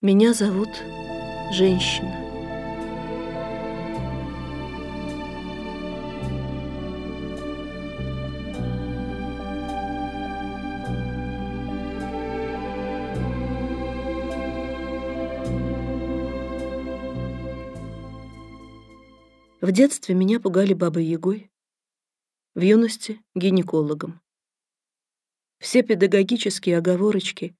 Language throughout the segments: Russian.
Меня зовут женщина. В детстве меня пугали бабой Ягой, в юности — гинекологом. Все педагогические оговорочки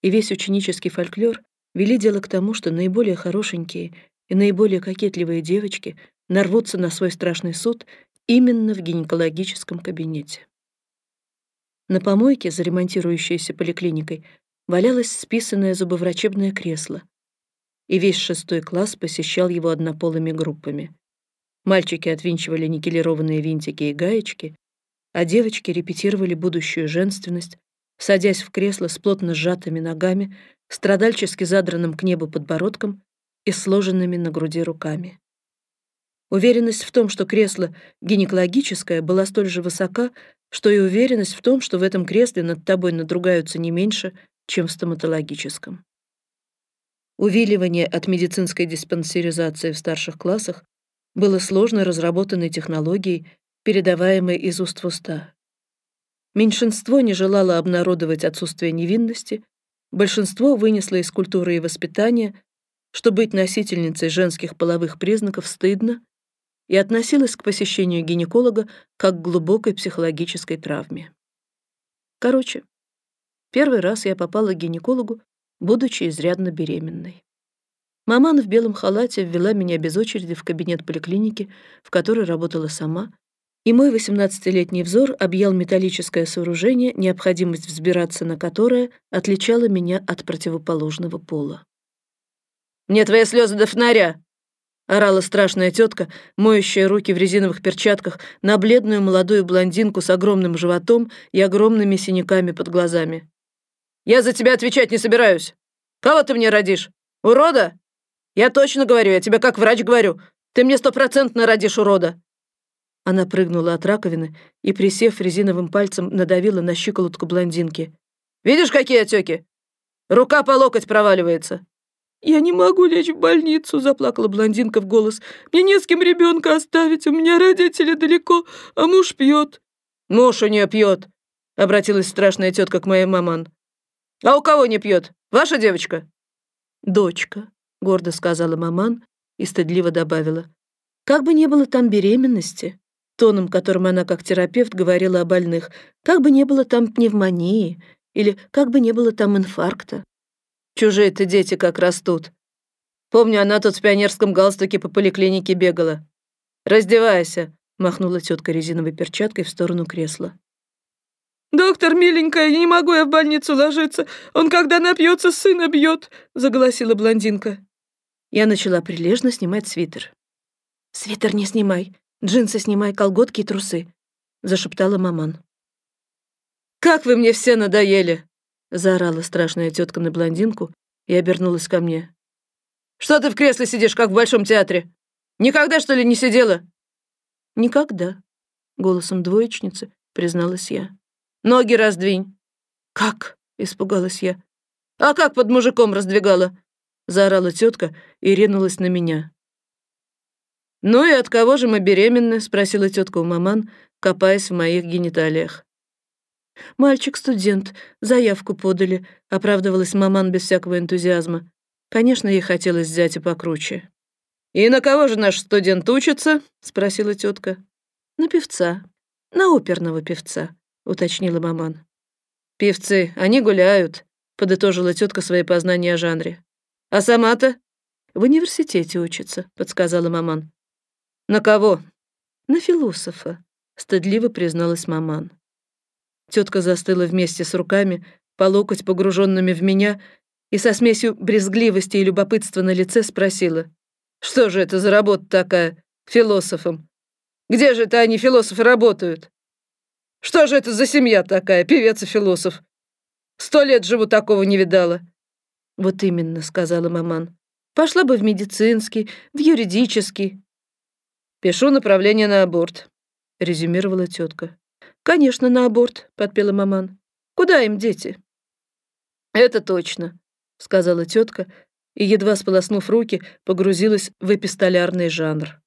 и весь ученический фольклор вели дело к тому, что наиболее хорошенькие и наиболее кокетливые девочки нарвутся на свой страшный суд именно в гинекологическом кабинете. На помойке за ремонтирующейся поликлиникой валялось списанное зубоврачебное кресло, и весь шестой класс посещал его однополыми группами. Мальчики отвинчивали никелированные винтики и гаечки, а девочки репетировали будущую женственность, садясь в кресло с плотно сжатыми ногами, страдальчески задранным к небу подбородком и сложенными на груди руками. Уверенность в том, что кресло гинекологическое, была столь же высока, что и уверенность в том, что в этом кресле над тобой надругаются не меньше, чем в стоматологическом. Увиливание от медицинской диспансеризации в старших классах было сложно разработанной технологией, передаваемой из уст в уста. Меньшинство не желало обнародовать отсутствие невинности, большинство вынесло из культуры и воспитания, что быть носительницей женских половых признаков стыдно, и относилось к посещению гинеколога как к глубокой психологической травме. Короче, первый раз я попала к гинекологу, будучи изрядно беременной. Маман в белом халате ввела меня без очереди в кабинет поликлиники, в которой работала сама, и мой восемнадцатилетний взор объял металлическое сооружение, необходимость взбираться на которое отличала меня от противоположного пола. «Мне твои слезы до фонаря!» — орала страшная тетка, моющая руки в резиновых перчатках на бледную молодую блондинку с огромным животом и огромными синяками под глазами. «Я за тебя отвечать не собираюсь! Кого ты мне родишь? Урода? Я точно говорю, я тебе как врач говорю. Ты мне стопроцентно родишь урода. Она прыгнула от раковины и, присев резиновым пальцем, надавила на щиколотку блондинки. «Видишь, какие отеки? Рука по локоть проваливается». «Я не могу лечь в больницу», — заплакала блондинка в голос. «Мне не с кем ребенка оставить, у меня родители далеко, а муж пьет». «Муж у нее пьет», — обратилась страшная тетка к моей маман. «А у кого не пьет? Ваша девочка?» «Дочка», — гордо сказала маман и стыдливо добавила. «Как бы не было там беременности, тоном, которым она как терапевт говорила о больных, как бы не было там пневмонии или как бы не было там инфаркта. Чужие-то дети как растут. Помню, она тут в пионерском галстуке по поликлинике бегала. «Раздевайся», — махнула тетка резиновой перчаткой в сторону кресла. «Доктор, миленькая, не могу я в больницу ложиться. Он, когда напьется, сына бьет», — заголосила блондинка. Я начала прилежно снимать свитер. «Свитер не снимай. Джинсы снимай, колготки и трусы», — зашептала маман. «Как вы мне все надоели!» — заорала страшная тетка на блондинку и обернулась ко мне. «Что ты в кресле сидишь, как в Большом театре? Никогда, что ли, не сидела?» «Никогда», — голосом двоечницы призналась я. «Ноги раздвинь». «Как?» — испугалась я. «А как под мужиком раздвигала?» — заорала тетка и ринулась на меня. «Ну и от кого же мы беременны?» — спросила тетка у маман, копаясь в моих гениталиях. «Мальчик-студент, заявку подали», — оправдывалась маман без всякого энтузиазма. Конечно, ей хотелось взять и покруче. «И на кого же наш студент учится?» — спросила тетка. «На певца. На оперного певца», — уточнила маман. «Певцы, они гуляют», — подытожила тетка свои познания о жанре. «А сама-то?» «В университете учится», — подсказала маман. «На кого?» «На философа», — стыдливо призналась маман. Тетка застыла вместе с руками, по локоть погруженными в меня, и со смесью брезгливости и любопытства на лице спросила. «Что же это за работа такая, философом? Где же это они, философы, работают? Что же это за семья такая, певец и философ? Сто лет живу, такого не видала». «Вот именно», — сказала маман. «Пошла бы в медицинский, в юридический, «Пишу направление на аборт», — резюмировала тетка. «Конечно, на аборт», — подпела маман. «Куда им дети?» «Это точно», — сказала тетка и, едва сполоснув руки, погрузилась в эпистолярный жанр.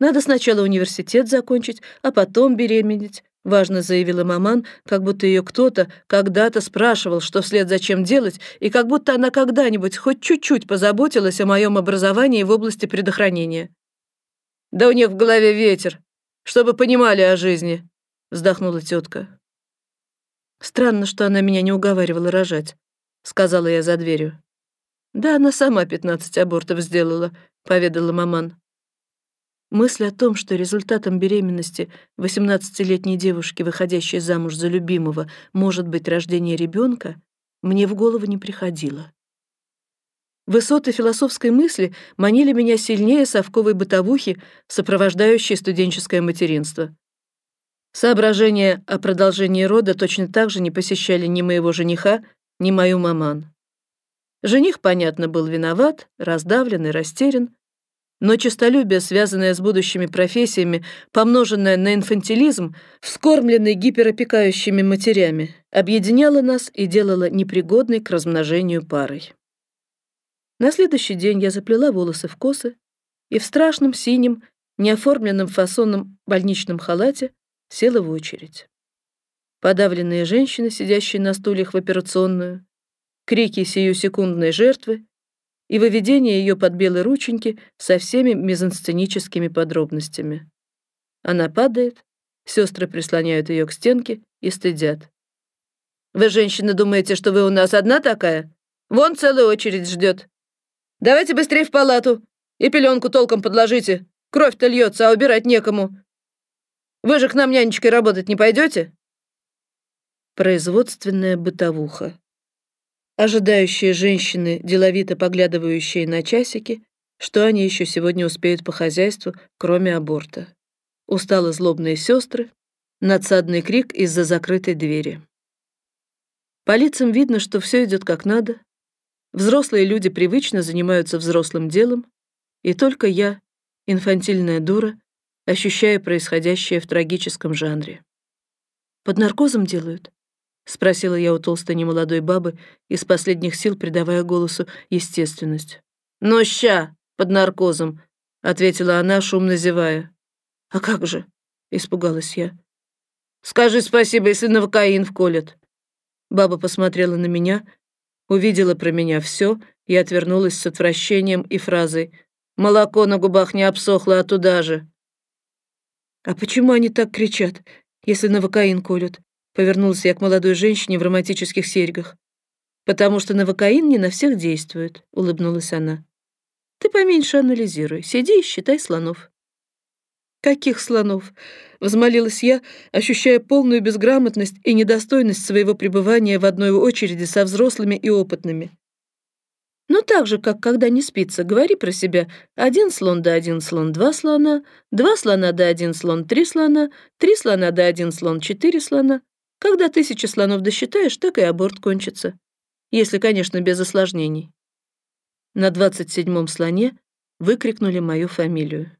«Надо сначала университет закончить, а потом беременеть», важно заявила маман, как будто ее кто-то когда-то спрашивал, что вслед за чем делать, и как будто она когда-нибудь хоть чуть-чуть позаботилась о моем образовании в области предохранения. «Да у них в голове ветер, чтобы понимали о жизни», вздохнула тетка. Странно, что она меня не уговаривала рожать, сказала я за дверью. Да, она сама пятнадцать абортов сделала, поведала маман. Мысль о том, что результатом беременности 18-летней девушки, выходящей замуж за любимого, может быть рождение ребенка, мне в голову не приходила. Высоты философской мысли манили меня сильнее совковой бытовухи, сопровождающей студенческое материнство. Соображения о продолжении рода точно так же не посещали ни моего жениха, ни мою маман. Жених, понятно, был виноват, раздавлен и растерян, но честолюбие, связанное с будущими профессиями, помноженное на инфантилизм, вскормленный гиперопекающими матерями, объединяло нас и делало непригодной к размножению парой. На следующий день я заплела волосы в косы и в страшном синем, неоформленном фасонном больничном халате села в очередь. Подавленные женщины, сидящие на стульях в операционную, крики сиюсекундной жертвы и выведение ее под белые рученьки со всеми мизансценическими подробностями. Она падает, сестры прислоняют ее к стенке и стыдят. «Вы, женщины, думаете, что вы у нас одна такая? Вон целая очередь ждет. Давайте быстрее в палату и пеленку толком подложите. Кровь-то льется, а убирать некому. Вы же к нам нянечкой работать не пойдете?» Производственная бытовуха. Ожидающие женщины, деловито поглядывающие на часики, что они еще сегодня успеют по хозяйству, кроме аборта. Устало злобные сестры, надсадный крик из-за закрытой двери. По лицам видно, что все идет как надо. Взрослые люди привычно занимаются взрослым делом, и только я, инфантильная дура, ощущаю происходящее в трагическом жанре. Под наркозом делают? — спросила я у толстой немолодой бабы, из последних сил придавая голосу естественность. «Но ща, под наркозом», — ответила она, шумно зевая. «А как же?» — испугалась я. «Скажи спасибо, если новокаин вколят». Баба посмотрела на меня, увидела про меня все и отвернулась с отвращением и фразой «Молоко на губах не обсохло, а туда же». «А почему они так кричат, если новокаин колют?» Повернулся я к молодой женщине в романтических серьгах. «Потому что новокаин не на всех действует», — улыбнулась она. «Ты поменьше анализируй, сиди и считай слонов». «Каких слонов?» — взмолилась я, ощущая полную безграмотность и недостойность своего пребывания в одной очереди со взрослыми и опытными. «Ну так же, как когда не спится, говори про себя. Один слон да один слон, два слона, два слона да один слон, три слона, три слона да один слон, четыре слона, когда тысячи слонов досчитаешь, так и аборт кончится. Если, конечно, без осложнений. На двадцать седьмом слоне выкрикнули мою фамилию.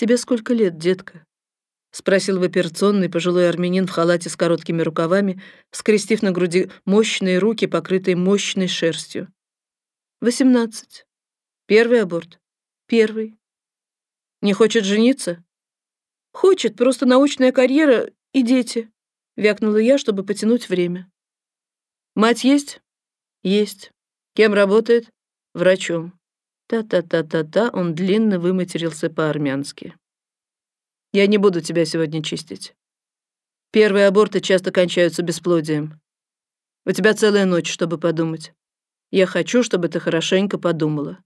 «Тебе сколько лет, детка?» — спросил в операционной пожилой армянин в халате с короткими рукавами, скрестив на груди мощные руки, покрытые мощной шерстью. «Восемнадцать. Первый аборт. Первый. Не хочет жениться?» «Хочет, просто научная карьера и дети вякнула я, чтобы потянуть время. Мать есть? Есть. Кем работает? Врачом. Та-та-та-та-та, он длинно выматерился по-армянски. Я не буду тебя сегодня чистить. Первые аборты часто кончаются бесплодием. У тебя целая ночь, чтобы подумать. Я хочу, чтобы ты хорошенько подумала.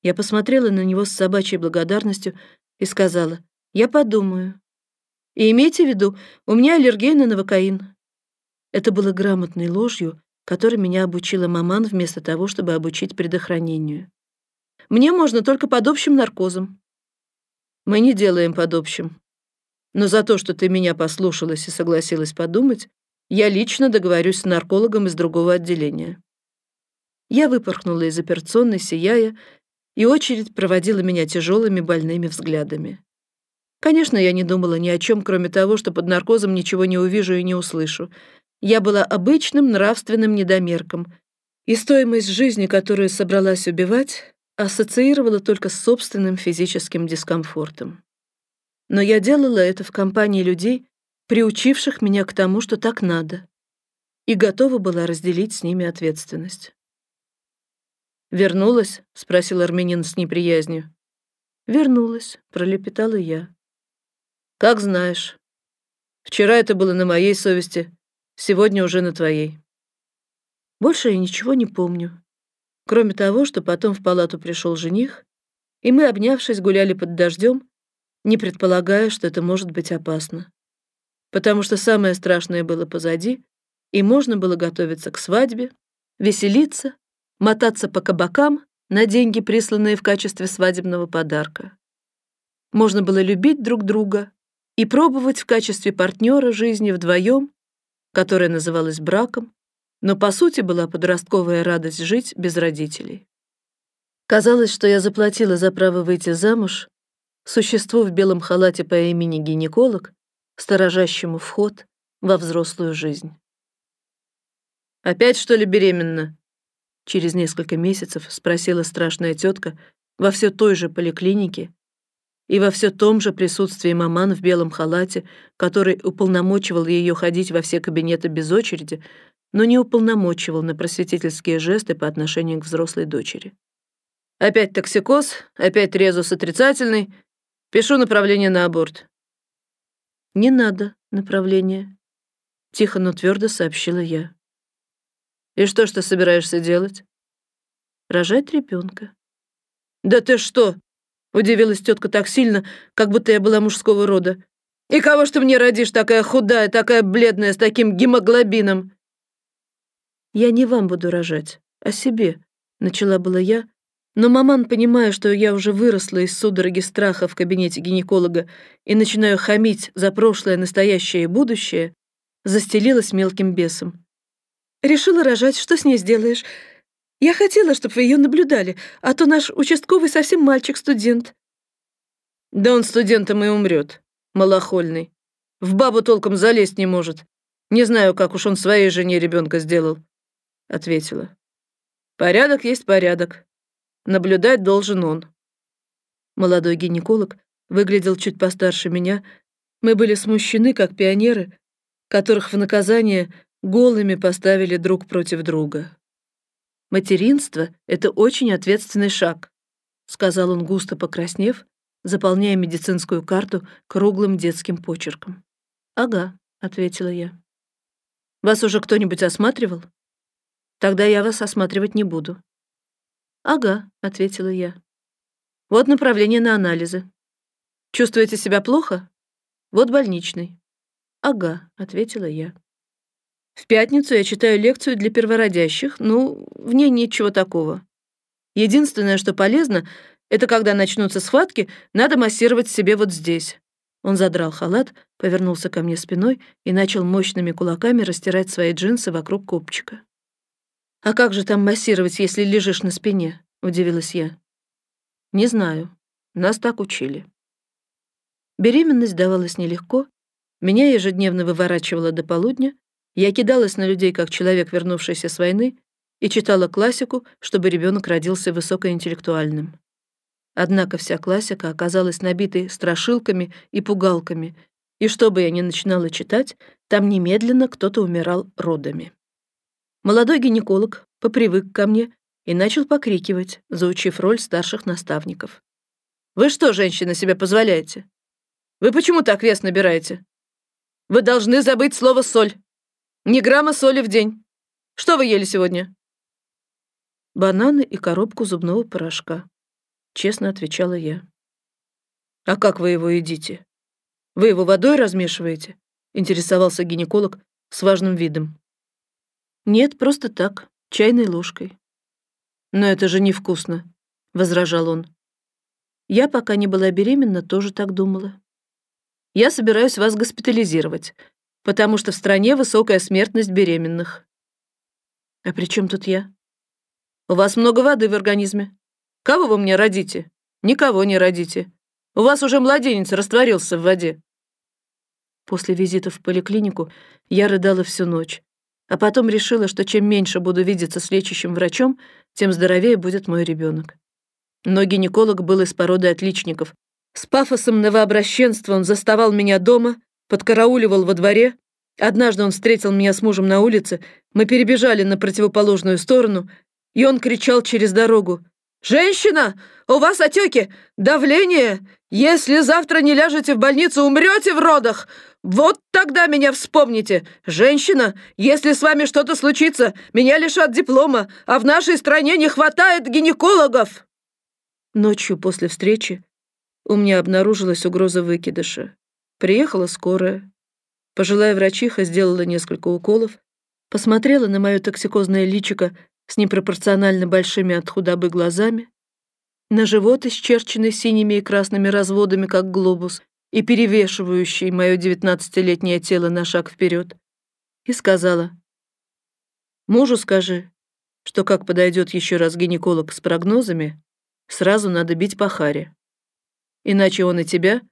Я посмотрела на него с собачьей благодарностью и сказала, «Я подумаю. И имейте в виду, у меня аллергия на новокаин». Это было грамотной ложью, которой меня обучила маман вместо того, чтобы обучить предохранению. Мне можно только под общим наркозом. Мы не делаем под общим. Но за то, что ты меня послушалась и согласилась подумать, я лично договорюсь с наркологом из другого отделения. Я выпорхнула из операционной, сияя, и очередь проводила меня тяжелыми больными взглядами. Конечно, я не думала ни о чем, кроме того, что под наркозом ничего не увижу и не услышу. Я была обычным нравственным недомерком, и стоимость жизни, которую собралась убивать, ассоциировала только с собственным физическим дискомфортом. Но я делала это в компании людей, приучивших меня к тому, что так надо, и готова была разделить с ними ответственность. «Вернулась?» — спросил армянин с неприязнью. «Вернулась», — пролепетала я. «Как знаешь. Вчера это было на моей совести, сегодня уже на твоей». Больше я ничего не помню, кроме того, что потом в палату пришел жених, и мы, обнявшись, гуляли под дождем, не предполагая, что это может быть опасно. Потому что самое страшное было позади, и можно было готовиться к свадьбе, веселиться, мотаться по кабакам на деньги, присланные в качестве свадебного подарка. Можно было любить друг друга и пробовать в качестве партнера жизни вдвоем, которая называлась браком, но по сути была подростковая радость жить без родителей. Казалось, что я заплатила за право выйти замуж существу в белом халате по имени гинеколог, сторожащему вход во взрослую жизнь. «Опять, что ли, беременна?» Через несколько месяцев спросила страшная тетка во все той же поликлинике и во все том же присутствии маман в белом халате, который уполномочивал ее ходить во все кабинеты без очереди, но не уполномочивал на просветительские жесты по отношению к взрослой дочери. «Опять токсикоз, опять резус отрицательный. Пишу направление на аборт». «Не надо направления», — тихо, но твердо сообщила я. И что ж ты собираешься делать? Рожать ребенка. Да ты что? Удивилась тетка так сильно, как будто я была мужского рода. И кого ж ты мне родишь, такая худая, такая бледная, с таким гемоглобином? Я не вам буду рожать, а себе, начала была я, но маман, понимая, что я уже выросла из судороги страха в кабинете гинеколога и начинаю хамить за прошлое, настоящее и будущее, застелилась мелким бесом. Решила рожать, что с ней сделаешь? Я хотела, чтобы вы ее наблюдали, а то наш участковый совсем мальчик-студент». «Да он студентом и умрет, малохольный. В бабу толком залезть не может. Не знаю, как уж он своей жене ребенка сделал», — ответила. «Порядок есть порядок. Наблюдать должен он». Молодой гинеколог выглядел чуть постарше меня. Мы были смущены, как пионеры, которых в наказание голыми поставили друг против друга. «Материнство — это очень ответственный шаг», — сказал он, густо покраснев, заполняя медицинскую карту круглым детским почерком. «Ага», — ответила я. «Вас уже кто-нибудь осматривал? Тогда я вас осматривать не буду». «Ага», — ответила я. «Вот направление на анализы. Чувствуете себя плохо? Вот больничный». «Ага», — ответила я. В пятницу я читаю лекцию для первородящих, ну, в ней ничего такого. Единственное, что полезно, это когда начнутся схватки, надо массировать себе вот здесь. Он задрал халат, повернулся ко мне спиной и начал мощными кулаками растирать свои джинсы вокруг копчика. «А как же там массировать, если лежишь на спине?» — удивилась я. «Не знаю. Нас так учили». Беременность давалась нелегко. Меня ежедневно выворачивало до полудня, я кидалась на людей, как человек, вернувшийся с войны, и читала классику, чтобы ребенок родился высокоинтеллектуальным. Однако вся классика оказалась набитой страшилками и пугалками, и что бы я ни начинала читать, там немедленно кто-то умирал родами. Молодой гинеколог попривык ко мне и начал покрикивать, заучив роль старших наставников. «Вы что, женщина, себе позволяете? Вы почему так вес набираете? Вы должны забыть слово «соль». Ни грамма соли в день. Что вы ели сегодня?» «Бананы и коробку зубного порошка», — честно отвечала я. «А как вы его едите? Вы его водой размешиваете?» — интересовался гинеколог с важным видом. «Нет, просто так, чайной ложкой». «Но это же невкусно», — возражал он. Я, пока не была беременна, тоже так думала. «Я собираюсь вас госпитализировать потому что в стране высокая смертность беременных. А при чем тут я? У вас много воды в организме. Кого вы мне родите? Никого не родите. У вас уже младенец растворился в воде. После визита в поликлинику я рыдала всю ночь, а потом решила, что чем меньше буду видеться с лечащим врачом, тем здоровее будет мой ребенок. Но гинеколог был из породы отличников. С пафосом новообращенства он заставал меня дома, подкарауливал во дворе. Однажды он встретил меня с мужем на улице, мы перебежали на противоположную сторону, и он кричал через дорогу. «Женщина, у вас отеки, давление. Если завтра не ляжете в больницу, умрете в родах. Вот тогда меня вспомните. Женщина, если с вами что-то случится, меня лишат диплома, а в нашей стране не хватает гинекологов». Ночью после встречи у меня обнаружилась угроза выкидыша. Приехала скорая. Пожилая врачиха сделала несколько уколов, посмотрела на мое токсикозное личико с непропорционально большими от худобы глазами, на живот, исчерченный синими и красными разводами, как глобус, и перевешивающий мое девятнадцатилетнее тело на шаг вперед, и сказала, «Мужу скажи, что как подойдет еще раз гинеколог с прогнозами, сразу надо бить по харе. Иначе он и тебя,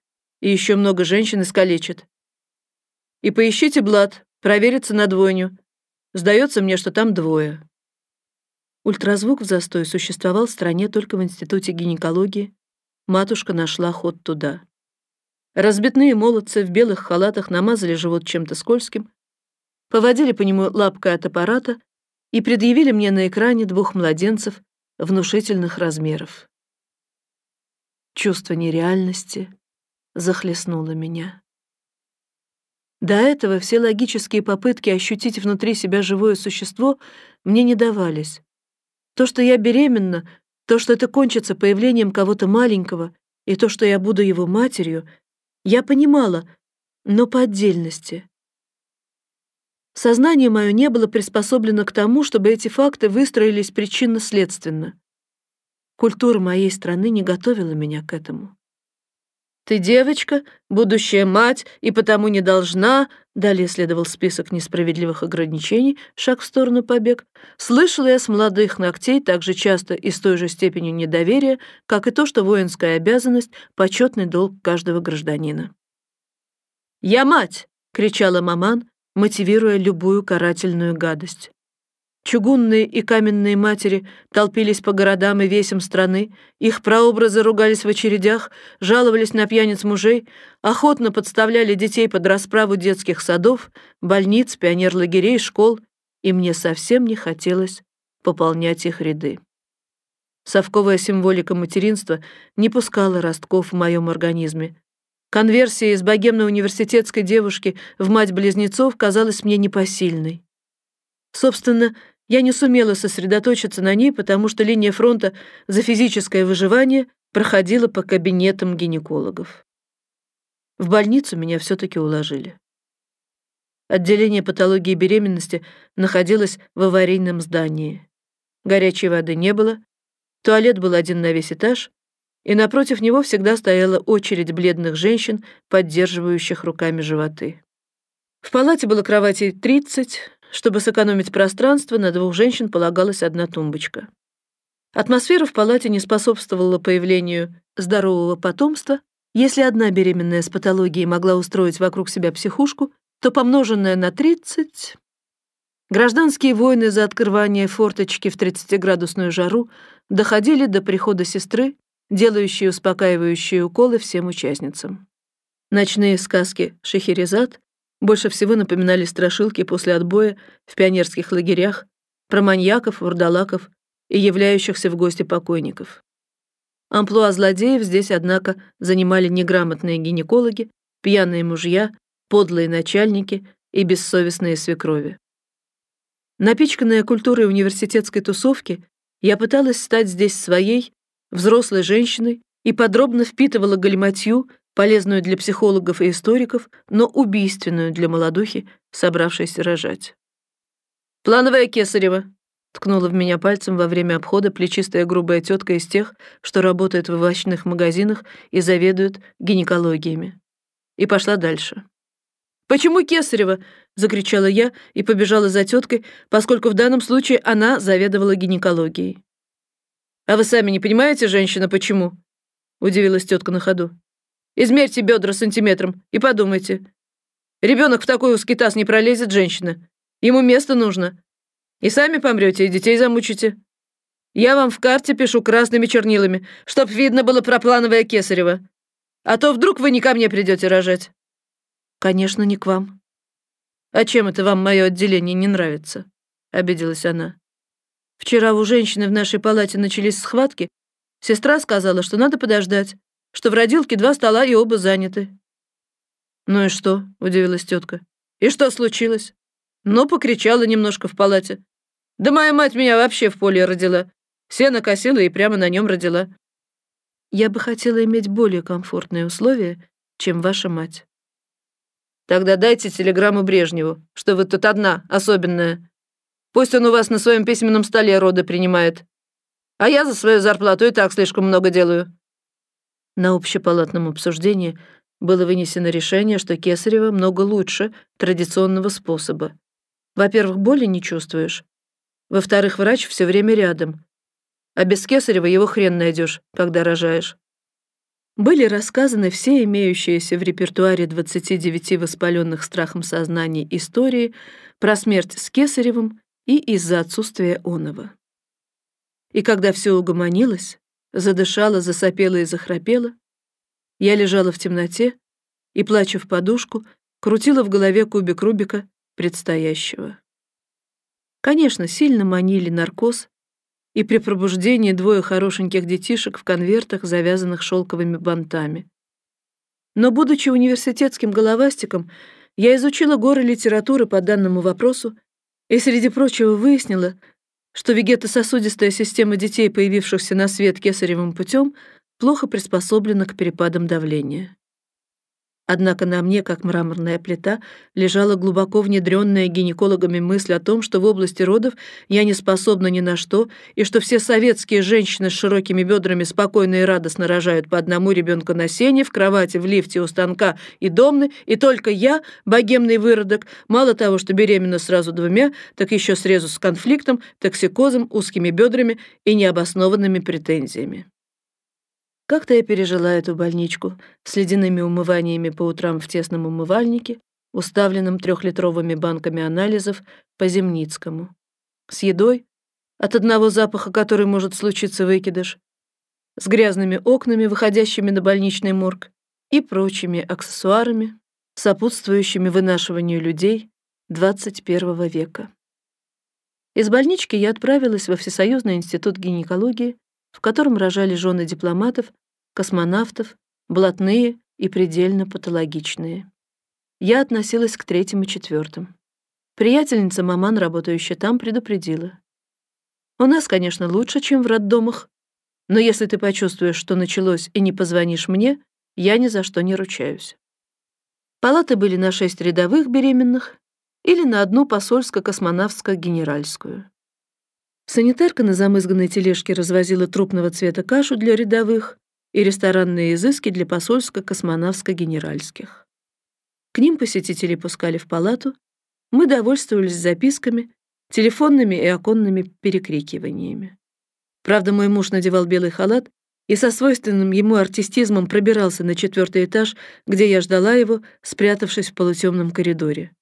и еще много женщин искалечит. И поищите блат, провериться на двойню. Сдается мне, что там двое». Ультразвук в застой существовал в стране только в Институте гинекологии. Матушка нашла ход туда. Разбитные молодцы в белых халатах намазали живот чем-то скользким, поводили по нему лапкой от аппарата и предъявили мне на экране двух младенцев внушительных размеров. Чувство нереальности захлестнуло меня. До этого все логические попытки ощутить внутри себя живое существо мне не давались. То, что я беременна, то, что это кончится появлением кого-то маленького, и то, что я буду его матерью, я понимала, но по отдельности. Сознание мое не было приспособлено к тому, чтобы эти факты выстроились причинно-следственно. Культура моей страны не готовила меня к этому. «Ты девочка, будущая мать, и потому не должна...» Далее следовал список несправедливых ограничений, шаг в сторону побег. Слышала я с молодых ногтей так же часто и с той же степенью недоверия, как и то, что воинская обязанность — почетный долг каждого гражданина. «Я мать!» — кричала маман, мотивируя любую карательную гадость. Чугунные и каменные матери толпились по городам и весям страны, их прообразы ругались в очередях, жаловались на пьяниц мужей, охотно подставляли детей под расправу детских садов, больниц, пионерлагерей, школ, и мне совсем не хотелось пополнять их ряды. Совковая символика материнства не пускала ростков в моем организме. Конверсия из богемно-университетской девушки в мать-близнецов казалась мне непосильной. Собственно, я не сумела сосредоточиться на ней, потому что линия фронта за физическое выживание проходила по кабинетам гинекологов. В больницу меня все-таки уложили. Отделение патологии беременности находилось в аварийном здании. Горячей воды не было, туалет был один на весь этаж, и напротив него всегда стояла очередь бледных женщин, поддерживающих руками животы. В палате было кроватей 30, чтобы сэкономить пространство, на двух женщин полагалась одна тумбочка. Атмосфера в палате не способствовала появлению здорового потомства. Если одна беременная с патологией могла устроить вокруг себя психушку, то помноженная на 30... Гражданские войны за открывание форточки в 30-градусную жару доходили до прихода сестры, делающей успокаивающие уколы всем участницам. Ночные сказки Шехерезад больше всего напоминали страшилки после отбоя в пионерских лагерях про маньяков, вурдалаков и являющихся в гости покойников. Амплуа злодеев здесь, однако, занимали неграмотные гинекологи, пьяные мужья, подлые начальники и бессовестные свекрови. Напичканная культурой университетской тусовки, я пыталась стать здесь своей, взрослой женщиной и подробно впитывала галиматью, полезную для психологов и историков, но убийственную для молодухи, собравшейся рожать. «Плановая Кесарева», — ткнула в меня пальцем во время обхода плечистая грубая тетка из тех, что работает в овощных магазинах и заведует гинекологиями. И пошла дальше. «Почему Кесарева?» — закричала я и побежала за теткой, поскольку в данном случае она заведовала гинекологией. «А вы сами не понимаете, женщина, почему?» — удивилась тетка на ходу. Измерьте бедра сантиметром и подумайте. Ребенок в такой узкий таз не пролезет, женщина. Ему место нужно. И сами помрете, и детей замучите. Я вам в карте пишу красными чернилами, чтоб видно было про плановое Кесарево. А то вдруг вы не ко мне придете рожать». «Конечно, не к вам». «А чем это вам мое отделение не нравится?» — обиделась она. «Вчера у женщины в нашей палате начались схватки. Сестра сказала, что надо подождать, что в родилке два стола и оба заняты». «Ну и что?» — удивилась тетка. «И что случилось?» «Ну, покричала немножко в палате. Да моя мать меня вообще в поле родила. Сено косила и прямо на нем родила. Я бы хотела иметь более комфортные условия, чем ваша мать. Тогда дайте телеграмму Брежневу, что вы тут одна, особенная. Пусть он у вас на своем письменном столе роды принимает. А я за свою зарплату и так слишком много делаю. На общепалатном обсуждении было вынесено решение, что Кесарева много лучше традиционного способа. Во-первых, боли не чувствуешь, во-вторых, врач все время рядом. А без Кесарева его хрен найдешь, когда рожаешь. Были рассказаны все имеющиеся в репертуаре 29 воспаленных страхом сознаний истории про смерть с Кесаревым и из-за отсутствия оного. И когда все угомонилось, задышала, засопела и захрапела, я лежала в темноте и, плача в подушку, крутила в голове кубик Рубика предстоящего. Конечно, сильно манили наркоз, и при пробуждении двое хорошеньких детишек в конвертах, завязанных шелковыми бантами. Но, будучи университетским головастиком, я изучила горы литературы по данному вопросу и, среди прочего, выяснила, что вегетососудистая система детей, появившихся на свет кесаревым путем, плохо приспособлена к перепадам давления. Однако на мне, как мраморная плита, лежала глубоко внедренная гинекологами мысль о том, что в области родов я не способна ни на что, и что все советские женщины с широкими бедрами спокойно и радостно рожают по одному ребенку на сене, в кровати, в лифте, у станка и домны, и только я, богемный выродок, мало того, что беременна сразу двумя, так еще срезу с конфликтом, токсикозом, узкими бедрами и необоснованными претензиями. Как-то я пережила эту больничку с ледяными умываниями по утрам в тесном умывальнике, уставленном трехлитровыми банками анализов по Земницкому, с едой, от одного запаха который может случиться выкидыш, с грязными окнами, выходящими на больничный морг, и прочими аксессуарами, сопутствующими вынашиванию людей 21 века. Из больнички я отправилась во Всесоюзный институт гинекологии, в котором рожали жены дипломатов, космонавтов, блатные и предельно патологичные. Я относилась к третьим и четвертым. Приятельница маман, работающая там, предупредила. У нас, конечно, лучше, чем в роддомах, но если ты почувствуешь, что началось, и не позвонишь мне, я ни за что не ручаюсь. Палаты были на шесть рядовых беременных или на одну посольско-космонавско-генеральскую. Санитарка на замызганной тележке развозила трупного цвета кашу для рядовых и ресторанные изыски для посольско-космонавско-генеральских. К ним посетители пускали в палату, мы довольствовались записками, телефонными и оконными перекрикиваниями. Правда, мой муж надевал белый халат и со свойственным ему артистизмом пробирался на четвертый этаж, где я ждала его, спрятавшись в полутемном коридоре.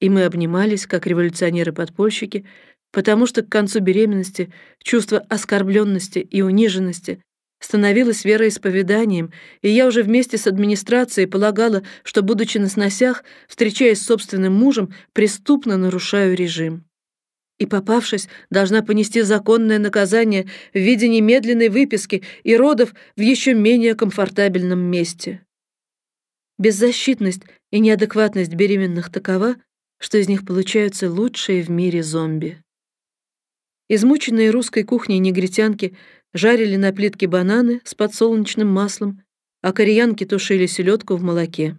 И мы обнимались, как революционеры-подпольщики, потому что к концу беременности чувство оскорбленности и униженности становилось вероисповеданием, и я уже вместе с администрацией полагала, что, будучи на сносях, встречаясь с собственным мужем, преступно нарушаю режим. И, попавшись, должна понести законное наказание в виде немедленной выписки и родов в еще менее комфортабельном месте. Беззащитность и неадекватность беременных такова, что из них получаются лучшие в мире зомби. Измученные русской кухней негритянки жарили на плитке бананы с подсолнечным маслом, а кореянки тушили селедку в молоке.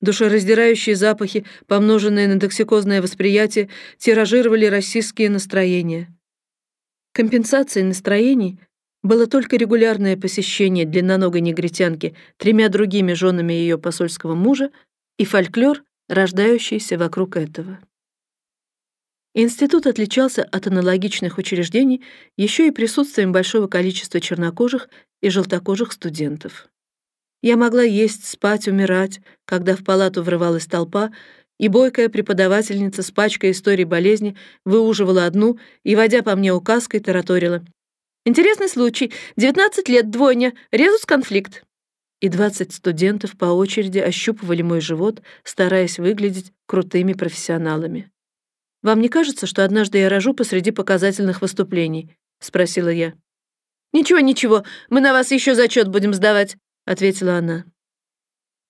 Душераздирающие запахи, помноженные на токсикозное восприятие, тиражировали российские настроения. Компенсацией настроений было только регулярное посещение длинноногой негритянки тремя другими женами ее посольского мужа и фольклор, рождающийся вокруг этого. Институт отличался от аналогичных учреждений еще и присутствием большого количества чернокожих и желтокожих студентов. Я могла есть, спать, умирать, когда в палату врывалась толпа, и бойкая преподавательница с пачкой историй болезни выуживала одну и, водя по мне указкой, тараторила. «Интересный случай. 19 лет, двойня, резус-конфликт». И 20 студентов по очереди ощупывали мой живот, стараясь выглядеть крутыми профессионалами. «Вам не кажется, что однажды я рожу посреди показательных выступлений?» — спросила я. «Ничего, ничего, мы на вас еще зачет будем сдавать», — ответила она.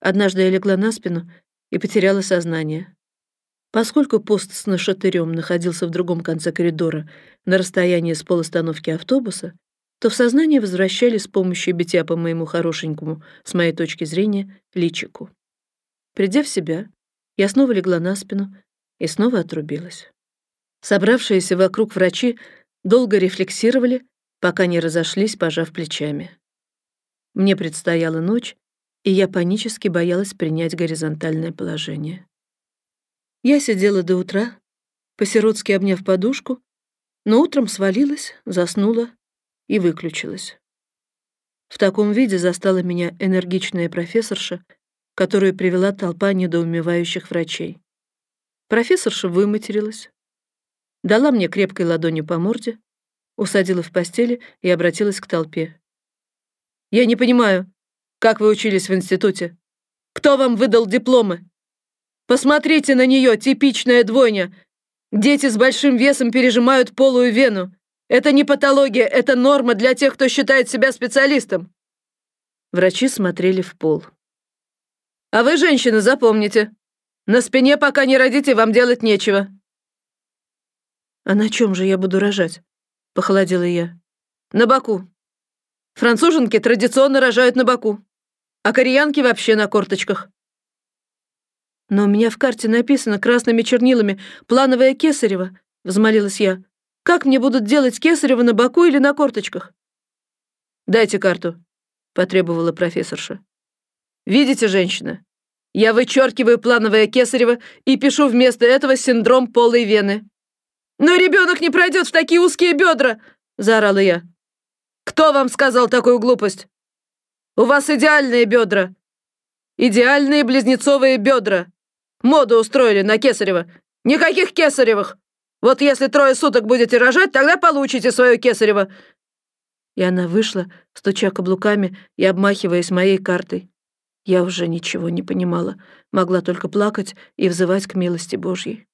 Однажды я легла на спину и потеряла сознание. Поскольку пост с нашатырем находился в другом конце коридора, на расстоянии с полостановки автобуса, то в сознание возвращали с помощью битья по моему хорошенькому, с моей точки зрения, личику. Придя в себя, я снова легла на спину и снова отрубилась. Собравшиеся вокруг врачи долго рефлексировали, пока не разошлись, пожав плечами. Мне предстояла ночь, и я панически боялась принять горизонтальное положение. Я сидела до утра, по-сиротски обняв подушку, но утром свалилась, заснула и выключилась. В таком виде застала меня энергичная профессорша, которую привела толпа недоумевающих врачей. Профессорша выматерилась, дала мне крепкой ладонью по морде, усадила в постели и обратилась к толпе. «Я не понимаю, как вы учились в институте? Кто вам выдал дипломы? Посмотрите на нее, типичная двойня. Дети с большим весом пережимают полую вену. Это не патология, это норма для тех, кто считает себя специалистом. Врачи смотрели в пол. А вы, женщины, запомните. На спине, пока не родите, вам делать нечего. А на чем же я буду рожать? Похолодела я. На боку. Француженки традиционно рожают на боку а кореянки вообще на корточках. Но у меня в карте написано красными чернилами «Плановая Кесарева», — взмолилась я. «Как мне будут делать Кесарева на боку или на корточках?» «Дайте карту», — потребовала профессорша. «Видите, женщина, я вычеркиваю плановое Кесарева и пишу вместо этого синдром полой вены». «Но ребенок не пройдет в такие узкие бедра!» — заорала я. «Кто вам сказал такую глупость?» У вас идеальные бедра. Идеальные близнецовые бедра. Моду устроили на Кесарева. Никаких Кесаревых. Вот если трое суток будете рожать, тогда получите свое Кесарево. И она вышла, стуча каблуками и обмахиваясь моей картой. Я уже ничего не понимала, могла только плакать и взывать к милости Божьей.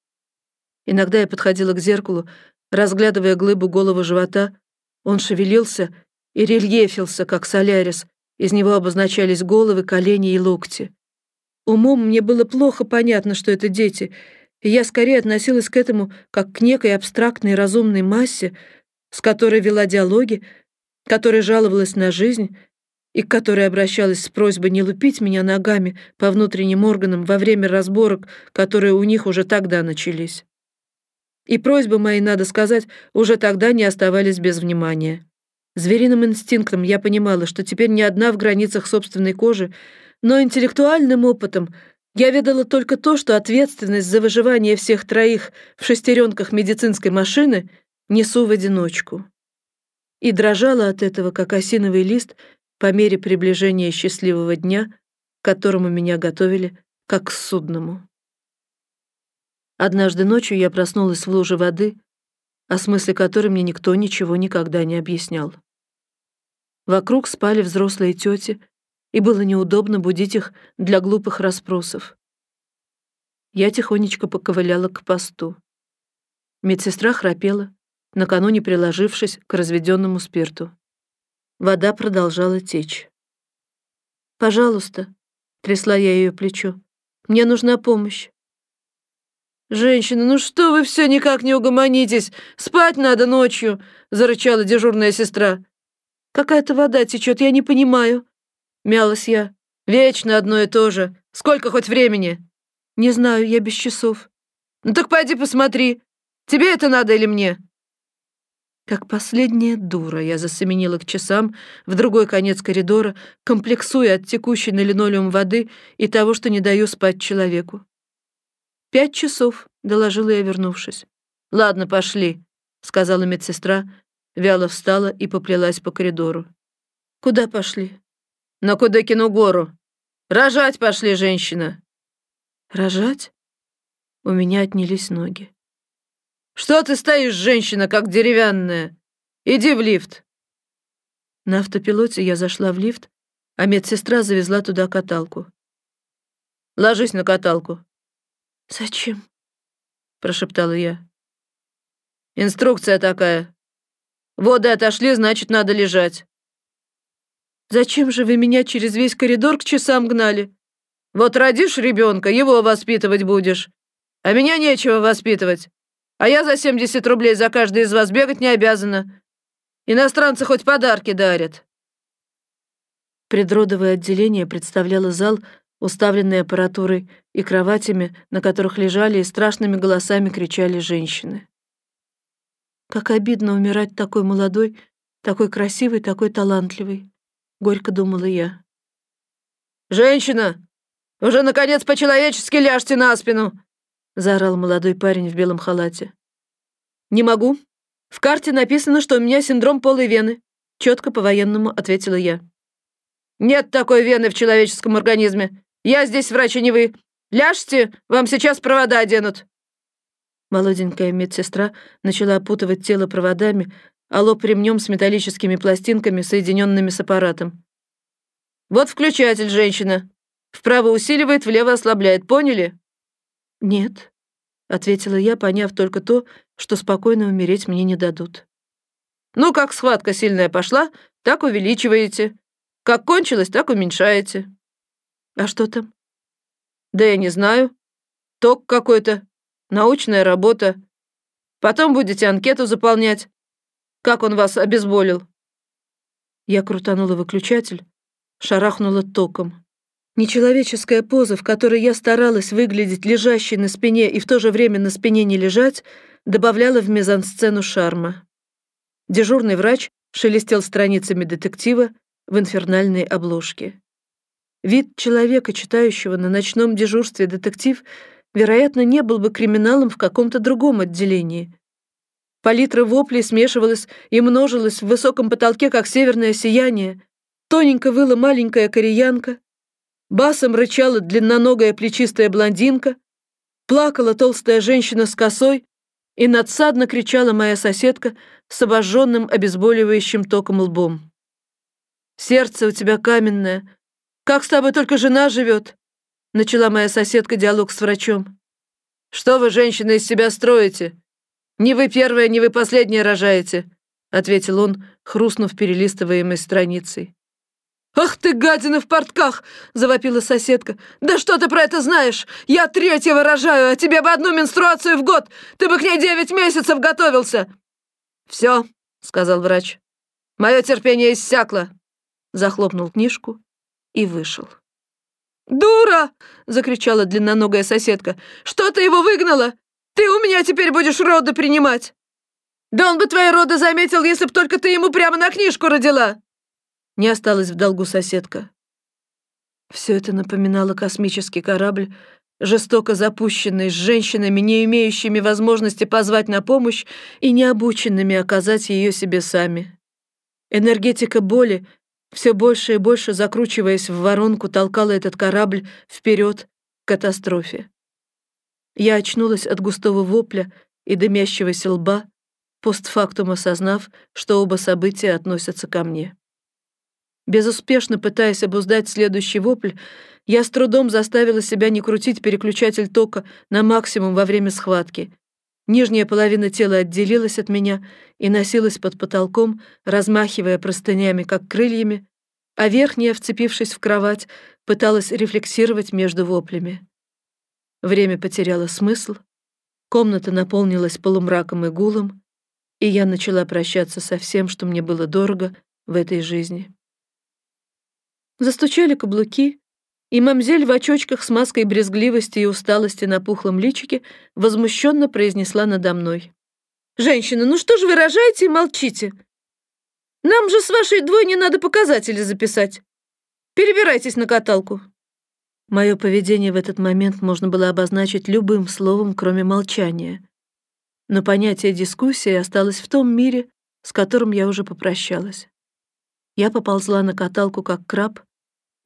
Иногда я подходила к зеркалу, разглядывая глыбу голого живота. Он шевелился и рельефился, как солярис, из него обозначались головы, колени и локти. Умом мне было плохо понятно, что это дети, и я скорее относилась к этому как к некой абстрактной разумной массе, с которой вела диалоги, которая жаловалась на жизнь и к которой обращалась с просьбой не лупить меня ногами по внутренним органам во время разборок, которые у них уже тогда начались. И просьбы мои, надо сказать, уже тогда не оставались без внимания. Звериным инстинктом я понимала, что теперь не одна в границах собственной кожи, но интеллектуальным опытом я ведала только то, что ответственность за выживание всех троих в шестеренках медицинской машины несу в одиночку. И дрожала от этого, как осиновый лист, по мере приближения счастливого дня, к которому меня готовили как к судному. Однажды ночью я проснулась в луже воды, о смысле которой мне никто ничего никогда не объяснял. Вокруг спали взрослые тети, и было неудобно будить их для глупых расспросов. Я тихонечко поковыляла к посту. Медсестра храпела, накануне приложившись к разведенному спирту. Вода продолжала течь. «Пожалуйста», — трясла я ее плечо, — «мне нужна помощь». «Женщина, ну что вы все никак не угомонитесь? Спать надо ночью!» — зарычала дежурная сестра. Какая-то вода течет, я не понимаю. Мялась я. Вечно одно и то же. Сколько хоть времени? Не знаю, я без часов. Ну так пойди посмотри. Тебе это надо или мне? Как последняя дура я засеменила к часам в другой конец коридора, комплексуя от текущей на линолеум воды и того, что не даю спать человеку. «Пять часов», — доложила я, вернувшись. «Ладно, пошли», — сказала медсестра, вяло встала и поплелась по коридору. «Куда пошли?» «На Кудыкину гору. Рожать пошли, женщина!» «Рожать?» У меня отнялись ноги. «Что ты стоишь, женщина, как деревянная? Иди в лифт!» На автопилоте я зашла в лифт, а медсестра завезла туда каталку. «Ложись на каталку». «Зачем?» — прошептала я. «Инструкция такая. Воды отошли, значит, надо лежать». «Зачем же вы меня через весь коридор к часам гнали?» «Вот родишь ребенка, его воспитывать будешь. А меня нечего воспитывать. А я за 70 рублей за каждый из вас бегать не обязана. Иностранцы хоть подарки дарят». Предродовое отделение представляло зал, уставленный аппаратурой и кроватями, на которых лежали и страшными голосами кричали женщины. Как обидно умирать такой молодой, такой красивой, такой талантливой, горько думала я. «Женщина, уже, наконец, по-человечески ляжьте на спину!» Заорал молодой парень в белом халате. «Не могу. В карте написано, что у меня синдром полой вены», — четко по-военному ответила я. «Нет такой вены в человеческом организме. Я здесь врач, а не вы. Ляжьте, вам сейчас провода оденут». Молоденькая медсестра начала опутывать тело проводами, а лоб ремнем с металлическими пластинками, соединенными с аппаратом. «Вот включатель, женщина. Вправо усиливает, влево ослабляет, поняли?» «Нет», — ответила я, поняв только то, что спокойно умереть мне не дадут. «Ну, как схватка сильная пошла, так увеличиваете. Как кончилось, так уменьшаете». «А что там?» «Да я не знаю. Ток какой-то, научная работа. Потом будете анкету заполнять. Как он вас обезболил?» Я крутанула выключатель, шарахнула током. Нечеловеческая поза, в которой я старалась выглядеть лежащей на спине и в то же время на спине не лежать, добавляла в мизансцену шарма. Дежурный врач шелестел страницами детектива в инфернальной обложке. Вид человека, читающего на ночном дежурстве детектив, вероятно, не был бы криминалом в каком-то другом отделении. Палитра воплей смешивалась и множилась в высоком потолке, как северное сияние. Тоненько выла маленькая кореянка, Басом рычала длинноногая плечистая блондинка, плакала толстая женщина с косой, и надсадно кричала моя соседка с обожженным обезболивающим током лбом. «Сердце у тебя каменное. Как с тобой только жена живет?» Начала моя соседка диалог с врачом. «Что вы, женщина, из себя строите? Не вы первая, не вы последняя рожаете», ответил он, хрустнув перелистываемой страницей. «Ах ты, гадина в портках!» — завопила соседка. «Да что ты про это знаешь? Я третьего рожаю, а тебе бы одну менструацию в год! Ты бы к ней девять месяцев готовился!» «Все», — сказал врач. «Мое терпение иссякло!» Захлопнул книжку и вышел. «Дура!» — закричала длинноногая соседка. «Что ты его выгнала? Ты у меня теперь будешь роды принимать!» «Да он бы твои роды заметил, если б только ты ему прямо на книжку родила!» Не осталась в долгу соседка. Все это напоминало космический корабль, жестоко запущенный, с женщинами, не имеющими возможности позвать на помощь и не обученными оказать ее себе сами. Энергетика боли, все больше и больше закручиваясь в воронку, толкала этот корабль вперед к катастрофе. Я очнулась от густого вопля и дымящегося лба, постфактум осознав, что оба события относятся ко мне. Безуспешно пытаясь обуздать следующий вопль, я с трудом заставила себя не крутить переключатель тока на максимум во время схватки. Нижняя половина тела отделилась от меня и носилась под потолком, размахивая простынями, как крыльями, а верхняя, вцепившись в кровать, пыталась рефлексировать между воплями. Время потеряло смысл, комната наполнилась полумраком и гулом, и я начала прощаться со всем, что мне было дорого в этой жизни. Застучали каблуки, и мамзель в очочках с маской брезгливости и усталости на пухлом личике возмущенно произнесла надо мной. «Женщина, ну что же вы рожаете и молчите? Нам же с вашей двойней надо показатели записать. Перебирайтесь на каталку». Мое поведение в этот момент можно было обозначить любым словом, кроме молчания. Но понятие дискуссии осталось в том мире, с которым я уже попрощалась. Я поползла на каталку, как краб,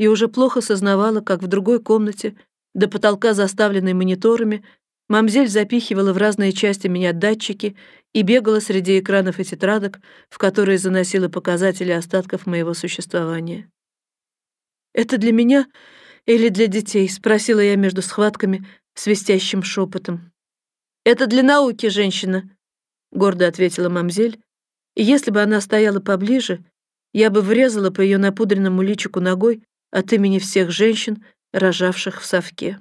и уже плохо сознавала, как в другой комнате, до потолка заставленной мониторами, Мамзель запихивала в разные части меня датчики и бегала среди экранов и тетрадок, в которые заносила показатели остатков моего существования. «Это для меня или для детей?» — спросила я между схватками свистящим шепотом. «Это для науки, женщина», — гордо ответила мамзель, и если бы она стояла поближе, я бы врезала по ее напудренному личику ногой от имени всех женщин, рожавших в совке.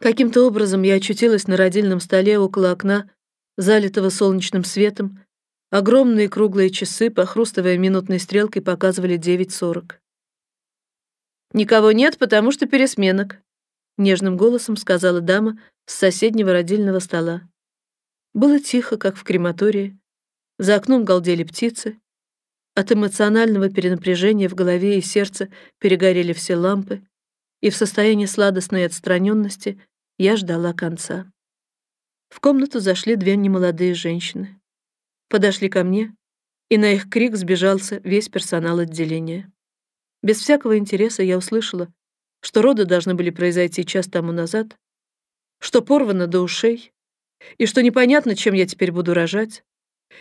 Каким-то образом я очутилась на родильном столе около окна, залитого солнечным светом. Огромные круглые часы, похрустывая минутной стрелкой, показывали 9.40. «Никого нет, потому что пересменок», — нежным голосом сказала дама с соседнего родильного стола. Было тихо, как в крематории. За окном галдели птицы. От эмоционального перенапряжения в голове и сердце перегорели все лампы и в состоянии сладостной отстраненности я ждала конца. В комнату зашли две немолодые женщины. Подошли ко мне, и на их крик сбежался весь персонал отделения. Без всякого интереса я услышала, что роды должны были произойти час тому назад, что порвано до ушей, и что непонятно, чем я теперь буду рожать,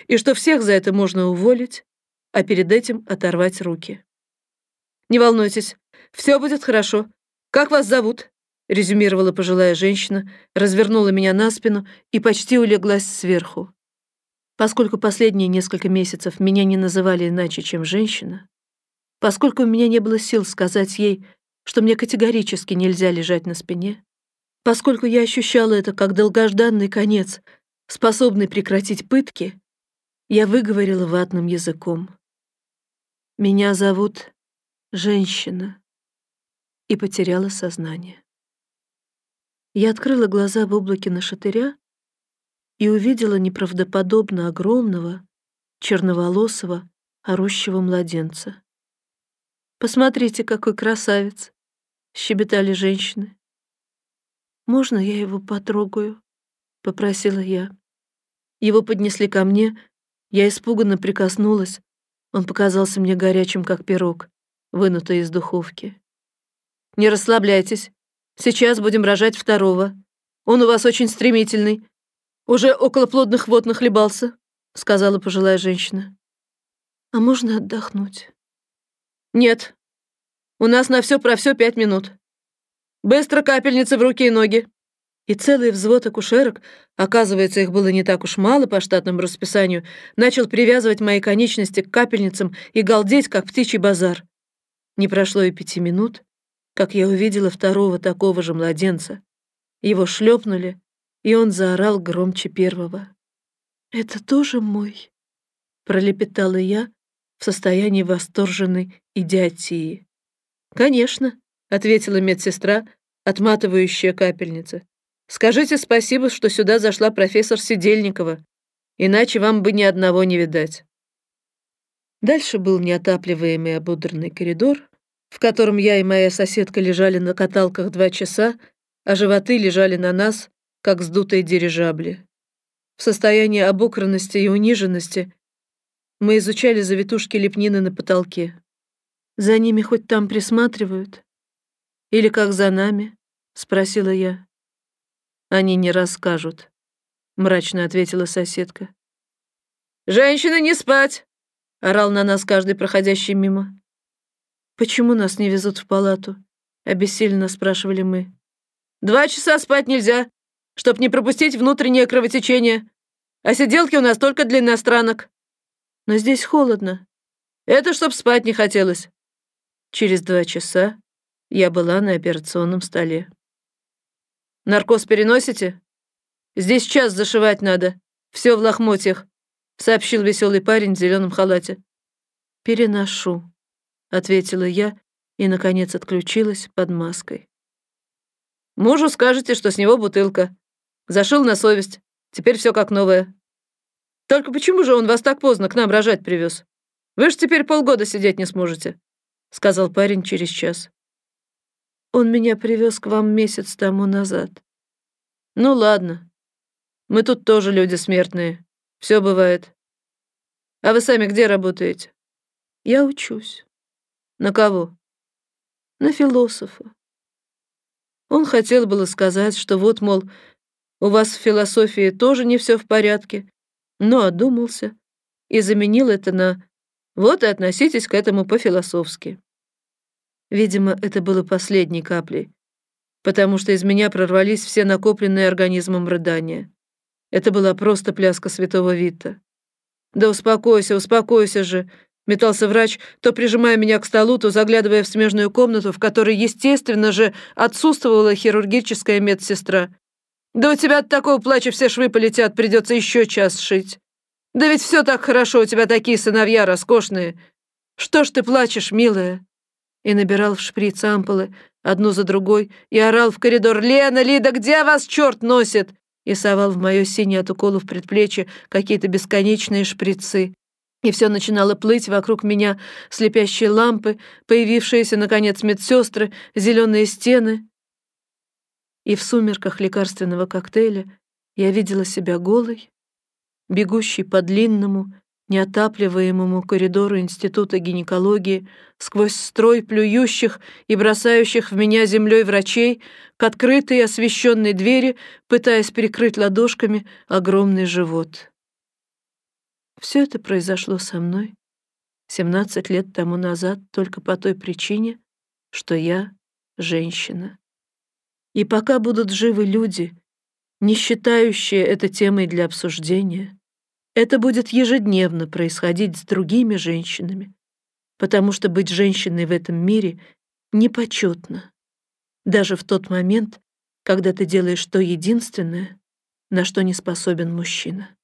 и что всех за это можно уволить, а перед этим оторвать руки. «Не волнуйтесь, все будет хорошо. «Как вас зовут?» — резюмировала пожилая женщина, развернула меня на спину и почти улеглась сверху. Поскольку последние несколько месяцев меня не называли иначе, чем женщина, поскольку у меня не было сил сказать ей, что мне категорически нельзя лежать на спине, поскольку я ощущала это как долгожданный конец, способный прекратить пытки, я выговорила ватным языком. «Меня зовут женщина» и потеряла сознание. Я открыла глаза в облаке на шатыря и увидела неправдоподобно огромного, черноволосого, орущего младенца. «Посмотрите, какой красавец!» — щебетали женщины. «Можно я его потрогаю?» — попросила я. Его поднесли ко мне, я испуганно прикоснулась. Он показался мне горячим, как пирог, вынутый из духовки. Не расслабляйтесь. Сейчас будем рожать второго. Он у вас очень стремительный. Уже около плодных вод нахлебался, сказала пожилая женщина. А можно отдохнуть? Нет. У нас на все про все пять минут. Быстро капельницы в руки и ноги. И целый взвод акушерок, оказывается, их было не так уж мало по штатному расписанию, начал привязывать мои конечности к капельницам и галдеть, как птичий базар. Не прошло и пяти минут, как я увидела второго такого же младенца. Его шлепнули, и он заорал громче первого. «Это тоже мой», — пролепетала я в состоянии восторженной идиотии. «Конечно», — ответила медсестра, отматывающая капельницы. «Скажите спасибо, что сюда зашла профессор Сидельникова, иначе вам бы ни одного не видать». Дальше был неотапливаемый ободранный коридор, в котором я и моя соседка лежали на каталках два часа, а животы лежали на нас, как сдутые дирижабли. В состоянии обокранности и униженности мы изучали завитушки лепнины на потолке. «За ними хоть там присматривают? Или как за нами?» — спросила я. «Они не расскажут», — мрачно ответила соседка. «Женщины, не спать!» — орал на нас каждый проходящий мимо. «Почему нас не везут в палату?» — обессиленно спрашивали мы. «Два часа спать нельзя, чтоб не пропустить внутреннее кровотечение. А сиделки у нас только для иностранок. Но здесь холодно. Это чтоб спать не хотелось». Через два часа я была на операционном столе. «Наркоз переносите? Здесь час зашивать надо. Все в лохмотьях», — сообщил веселый парень в зеленом халате. «Переношу», ответила я и, наконец, отключилась под маской. Мужу скажете, что с него бутылка. Зашил на совесть. Теперь все как новое. Только почему же он вас так поздно к нам рожать привез? Вы ж теперь полгода сидеть не сможете, сказал парень через час. Он меня привез к вам месяц тому назад. Ну ладно. Мы тут тоже люди смертные. Все бывает. А вы сами где работаете? Я учусь. На кого? На философа. Он хотел было сказать, что вот, мол, У вас в философии тоже не все в порядке, но одумался и заменил это на «вот и относитесь к этому по-философски». Видимо, это было последней каплей, потому что из меня прорвались все накопленные организмом рыдания. Это была просто пляска святого Вита. «Да успокойся, успокойся же!» Метался врач, то прижимая меня к столу, то заглядывая в смежную комнату, в которой, естественно же, отсутствовала хирургическая медсестра. «Да у тебя от такого плача все швы полетят, придется еще час шить. Да ведь все так хорошо, у тебя такие сыновья роскошные. Что ж ты плачешь, милая?» И набирал в шприц ампулы, одну за другой, и орал в коридор «Лена, Лида, где вас черт носит?» и совал в мое синее от уколов предплечье какие-то бесконечные шприцы. И все начинало плыть вокруг меня, слепящие лампы, появившиеся, наконец, медсестры, зеленые стены. И в сумерках лекарственного коктейля я видела себя голой, бегущей по длинному, неотапливаемому коридору Института гинекологии сквозь строй плюющих и бросающих в меня землей врачей к открытой освещенной двери, пытаясь прикрыть ладошками огромный живот. Все это произошло со мной 17 лет тому назад только по той причине, что я женщина. И пока будут живы люди, не считающие это темой для обсуждения, это будет ежедневно происходить с другими женщинами, потому что быть женщиной в этом мире непочетно, даже в тот момент, когда ты делаешь то единственное, на что не способен мужчина.